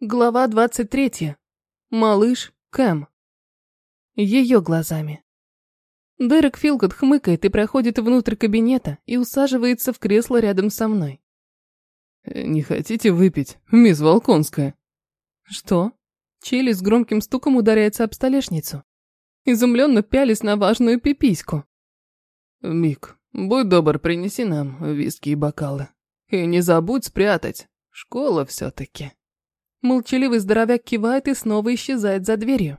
Глава 23. Малыш Кэм. Ее глазами. Дерек Филкот хмыкает и проходит внутрь кабинета и усаживается в кресло рядом со мной. «Не хотите выпить, мисс Волконская?» «Что?» Чили с громким стуком ударяется об столешницу. Изумленно пялись на важную пипиську. «Мик, будь добр, принеси нам виски и бокалы. И не забудь спрятать. Школа все-таки». Молчаливый здоровяк кивает и снова исчезает за дверью.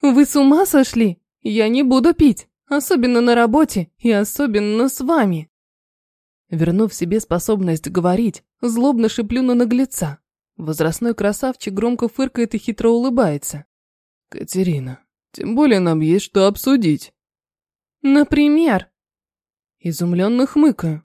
«Вы с ума сошли? Я не буду пить, особенно на работе и особенно с вами!» Вернув себе способность говорить, злобно шиплю на наглеца. Возрастной красавчик громко фыркает и хитро улыбается. «Катерина, тем более нам есть что обсудить». «Например?» Изумленно хмыкаю.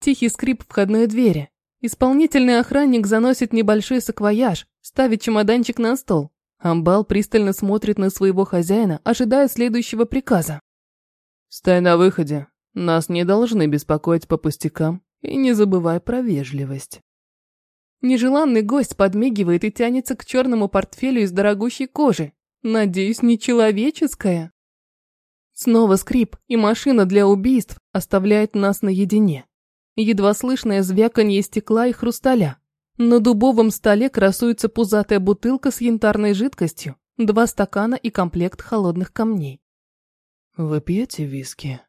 Тихий скрип входной двери. Исполнительный охранник заносит небольшой саквояж, ставит чемоданчик на стол. Амбал пристально смотрит на своего хозяина, ожидая следующего приказа. «Стай на выходе. Нас не должны беспокоить по пустякам. И не забывай про вежливость». Нежеланный гость подмигивает и тянется к черному портфелю из дорогущей кожи. Надеюсь, не человеческая. Снова скрип, и машина для убийств оставляет нас наедине едва слышное звяканье стекла и хрусталя. На дубовом столе красуется пузатая бутылка с янтарной жидкостью, два стакана и комплект холодных камней. «Вы пьете виски?»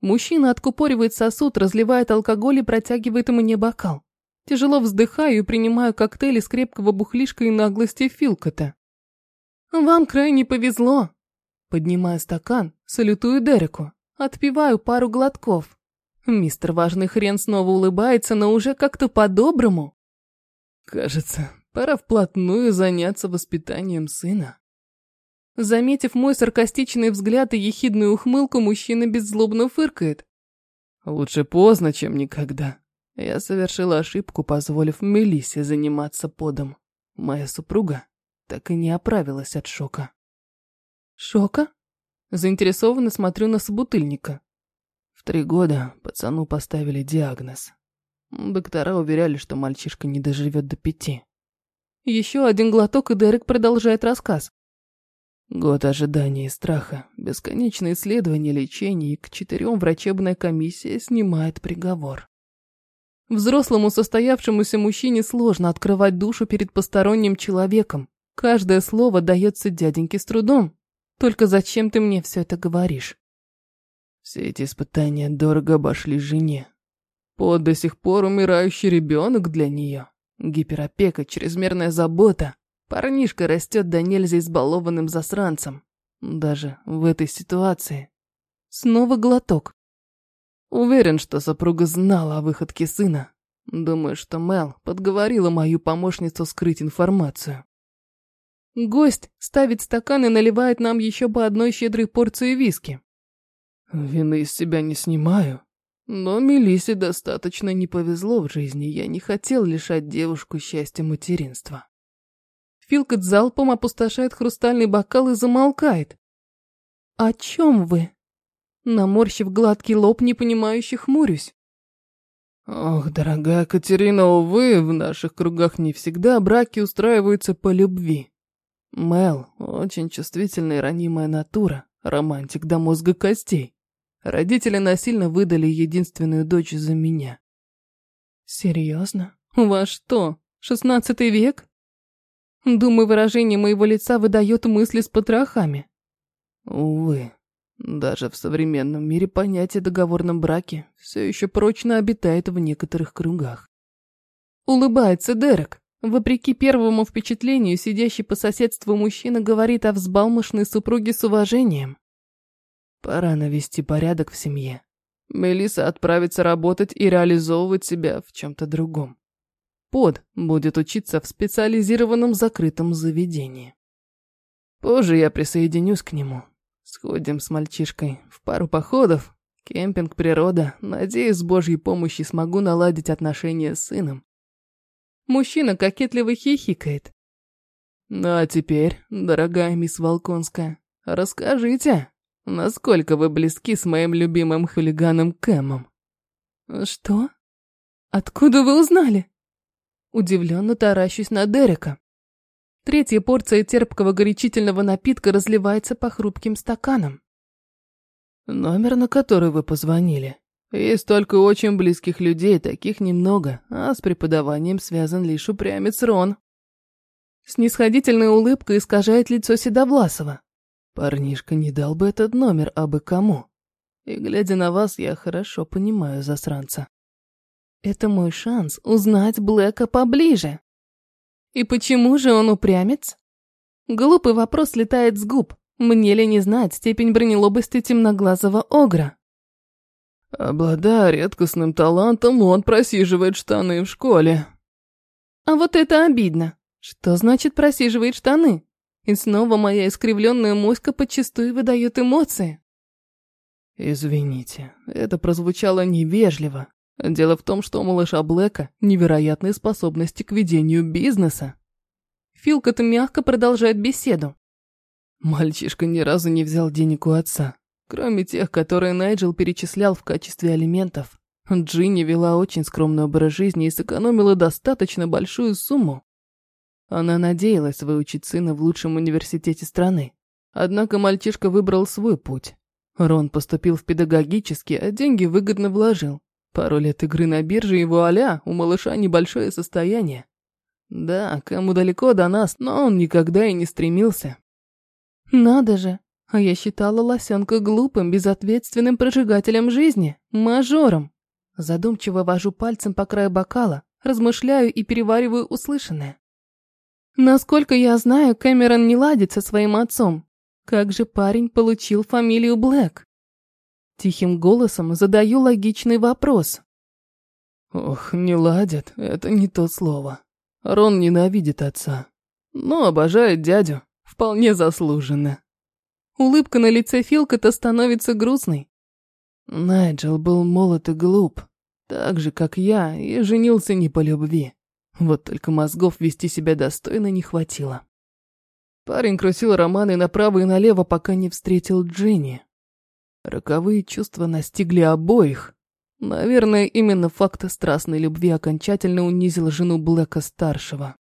Мужчина откупоривает сосуд, разливает алкоголь и протягивает мне бокал. Тяжело вздыхаю и принимаю коктейль из крепкого бухлишка и наглости Филкота. «Вам крайне повезло!» Поднимаю стакан, салютую Дереку, отпиваю пару глотков. Мистер Важный Хрен снова улыбается, но уже как-то по-доброму. Кажется, пора вплотную заняться воспитанием сына. Заметив мой саркастичный взгляд и ехидную ухмылку, мужчина беззлобно фыркает. Лучше поздно, чем никогда. Я совершила ошибку, позволив Мелиссе заниматься подом. Моя супруга так и не оправилась от шока. Шока? Заинтересованно смотрю на собутыльника. В три года пацану поставили диагноз. Доктора уверяли, что мальчишка не доживет до пяти. Еще один глоток, и Дерек продолжает рассказ. Год ожидания и страха, бесконечные исследования, лечения, и к четырем врачебная комиссия снимает приговор. Взрослому состоявшемуся мужчине сложно открывать душу перед посторонним человеком. Каждое слово дается дяденьке с трудом. Только зачем ты мне все это говоришь? Все эти испытания дорого обошли жене. Под до сих пор умирающий ребенок для нее. Гиперопека, чрезмерная забота. Парнишка растет до нельзя избалованным засранцем. Даже в этой ситуации. Снова глоток. Уверен, что супруга знала о выходке сына. Думаю, что Мел подговорила мою помощницу скрыть информацию. Гость ставит стакан и наливает нам еще по одной щедрой порции виски. Вины из себя не снимаю. Но Мелисе достаточно не повезло в жизни, я не хотел лишать девушку счастья материнства. Филкот залпом опустошает хрустальный бокал и замолкает. «О чем вы?» Наморщив гладкий лоб, непонимающе хмурюсь. Ох, дорогая Катерина, увы, в наших кругах не всегда браки устраиваются по любви. Мел – очень чувствительная и ранимая натура, романтик до мозга костей. Родители насильно выдали единственную дочь за меня. Серьезно? У вас что, шестнадцатый век? Думаю, выражение моего лица выдает мысли с потрохами. Увы, даже в современном мире понятие договорном браке все еще прочно обитает в некоторых кругах. Улыбается Дерек. Вопреки первому впечатлению, сидящий по соседству мужчина говорит о взбалмошной супруге с уважением. Пора навести порядок в семье. Мелиса отправится работать и реализовывать себя в чем-то другом. Под будет учиться в специализированном закрытом заведении. Позже я присоединюсь к нему. Сходим с мальчишкой в пару походов, кемпинг, природа. Надеюсь, с Божьей помощью смогу наладить отношения с сыном. Мужчина кокетливо хихикает. Ну а теперь, дорогая мисс Волконская, расскажите, Насколько вы близки с моим любимым хулиганом Кэмом? Что? Откуда вы узнали? удивленно таращусь на Дерека. Третья порция терпкого горячительного напитка разливается по хрупким стаканам. Номер, на который вы позвонили. Есть только очень близких людей, таких немного, а с преподаванием связан лишь упрямец Рон. Снисходительная улыбка искажает лицо Седовласова. Парнишка не дал бы этот номер абы кому. И глядя на вас, я хорошо понимаю засранца. Это мой шанс узнать Блэка поближе. И почему же он упрямец? Глупый вопрос летает с губ. Мне ли не знать степень бронелобости темноглазого огра? Обладая редкостным талантом, он просиживает штаны в школе. А вот это обидно. Что значит просиживает штаны? И снова моя искривленная моська подчастую выдает эмоции. Извините, это прозвучало невежливо. Дело в том, что у малыша Блэка невероятные способности к ведению бизнеса. Филкот мягко продолжает беседу. Мальчишка ни разу не взял денег у отца, кроме тех, которые Найджел перечислял в качестве алиментов. Джинни вела очень скромный образ жизни и сэкономила достаточно большую сумму. Она надеялась выучить сына в лучшем университете страны. Однако мальчишка выбрал свой путь. Рон поступил в педагогический, а деньги выгодно вложил. Пару лет игры на бирже и вуаля, у малыша небольшое состояние. Да, кому далеко до нас, но он никогда и не стремился. Надо же, а я считала лосенка глупым, безответственным прожигателем жизни, мажором. Задумчиво вожу пальцем по краю бокала, размышляю и перевариваю услышанное. Насколько я знаю, Кэмерон не ладит со своим отцом. Как же парень получил фамилию Блэк? Тихим голосом задаю логичный вопрос. Ох, не ладят, это не то слово. Рон ненавидит отца, но обожает дядю. Вполне заслуженно. Улыбка на лице Филкота становится грустной. Найджел был молод и глуп, так же, как я, и женился не по любви. Вот только мозгов вести себя достойно не хватило. Парень крутил романы направо и налево, пока не встретил Джинни. Роковые чувства настигли обоих. Наверное, именно факт страстной любви окончательно унизил жену Блэка-старшего.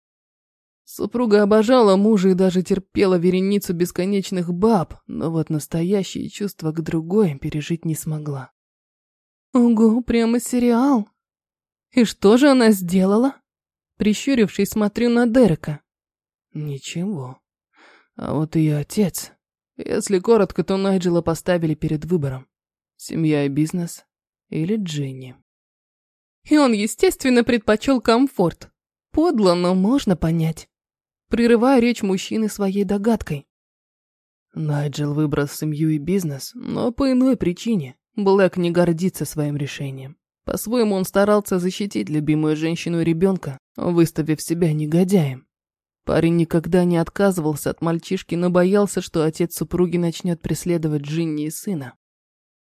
Супруга обожала мужа и даже терпела вереницу бесконечных баб, но вот настоящие чувства к другой пережить не смогла. Ого, прямо сериал. И что же она сделала? Прищурившись, смотрю на Дерека. Ничего. А вот ее отец. Если коротко, то Найджела поставили перед выбором. Семья и бизнес или Джинни. И он, естественно, предпочел комфорт. Подло, но можно понять прерывая речь мужчины своей догадкой. Найджел выбрал семью и бизнес, но по иной причине. Блэк не гордится своим решением. По-своему он старался защитить любимую женщину и ребенка, выставив себя негодяем. Парень никогда не отказывался от мальчишки, но боялся, что отец супруги начнет преследовать Джинни и сына.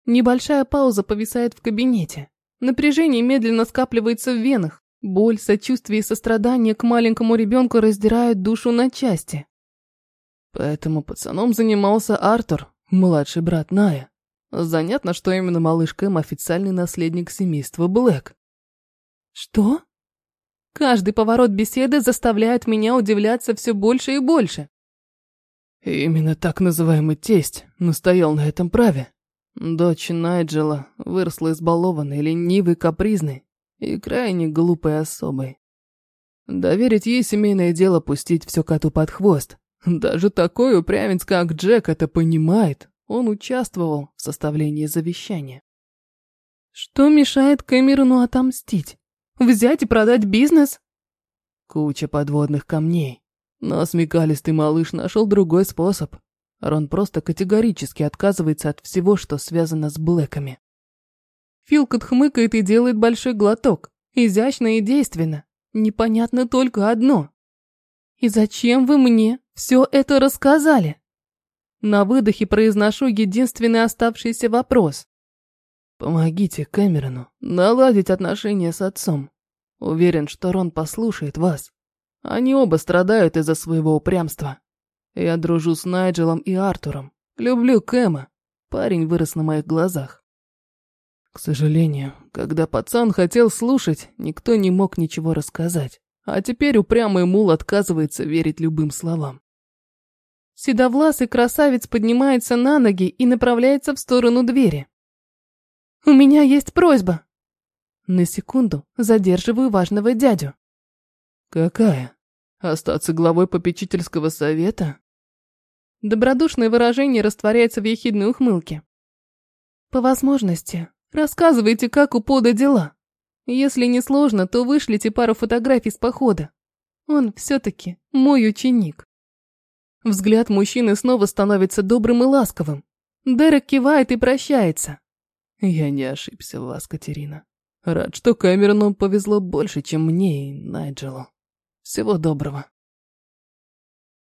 Небольшая пауза повисает в кабинете. Напряжение медленно скапливается в венах. Боль, сочувствие и сострадание к маленькому ребенку раздирают душу на части. Поэтому пацаном занимался Артур, младший брат Ная. Занятно, что именно малыш Кэм официальный наследник семейства Блэк. Что? Каждый поворот беседы заставляет меня удивляться все больше и больше. Именно так называемый тесть настоял на этом праве. Дочь Найджела выросла избалованной, ленивой, капризной, и крайне глупой особой. Доверить ей семейное дело пустить все коту под хвост. Даже такой упрямец, как Джек, это понимает. Он участвовал в составлении завещания. Что мешает Кэмерону отомстить? Взять и продать бизнес? Куча подводных камней. Но смекалистый малыш нашел другой способ. Рон просто категорически отказывается от всего, что связано с Блэками. Филкот хмыкает и делает большой глоток. Изящно и действенно. Непонятно только одно. И зачем вы мне все это рассказали? На выдохе произношу единственный оставшийся вопрос. Помогите Кэмерону наладить отношения с отцом. Уверен, что Рон послушает вас. Они оба страдают из-за своего упрямства. Я дружу с Найджелом и Артуром. Люблю Кэма. Парень вырос на моих глазах. К сожалению, когда пацан хотел слушать, никто не мог ничего рассказать. А теперь упрямый мул отказывается верить любым словам. Седовласый красавец поднимается на ноги и направляется в сторону двери. «У меня есть просьба!» На секунду задерживаю важного дядю. «Какая? Остаться главой попечительского совета?» Добродушное выражение растворяется в ехидной ухмылке. «По возможности, рассказывайте, как у Пода дела. Если не сложно, то вышлите пару фотографий с похода. Он все-таки мой ученик». Взгляд мужчины снова становится добрым и ласковым. Дерек кивает и прощается. Я не ошибся в вас, Катерина. Рад, что Кэмерону повезло больше, чем мне и Найджелу. Всего доброго.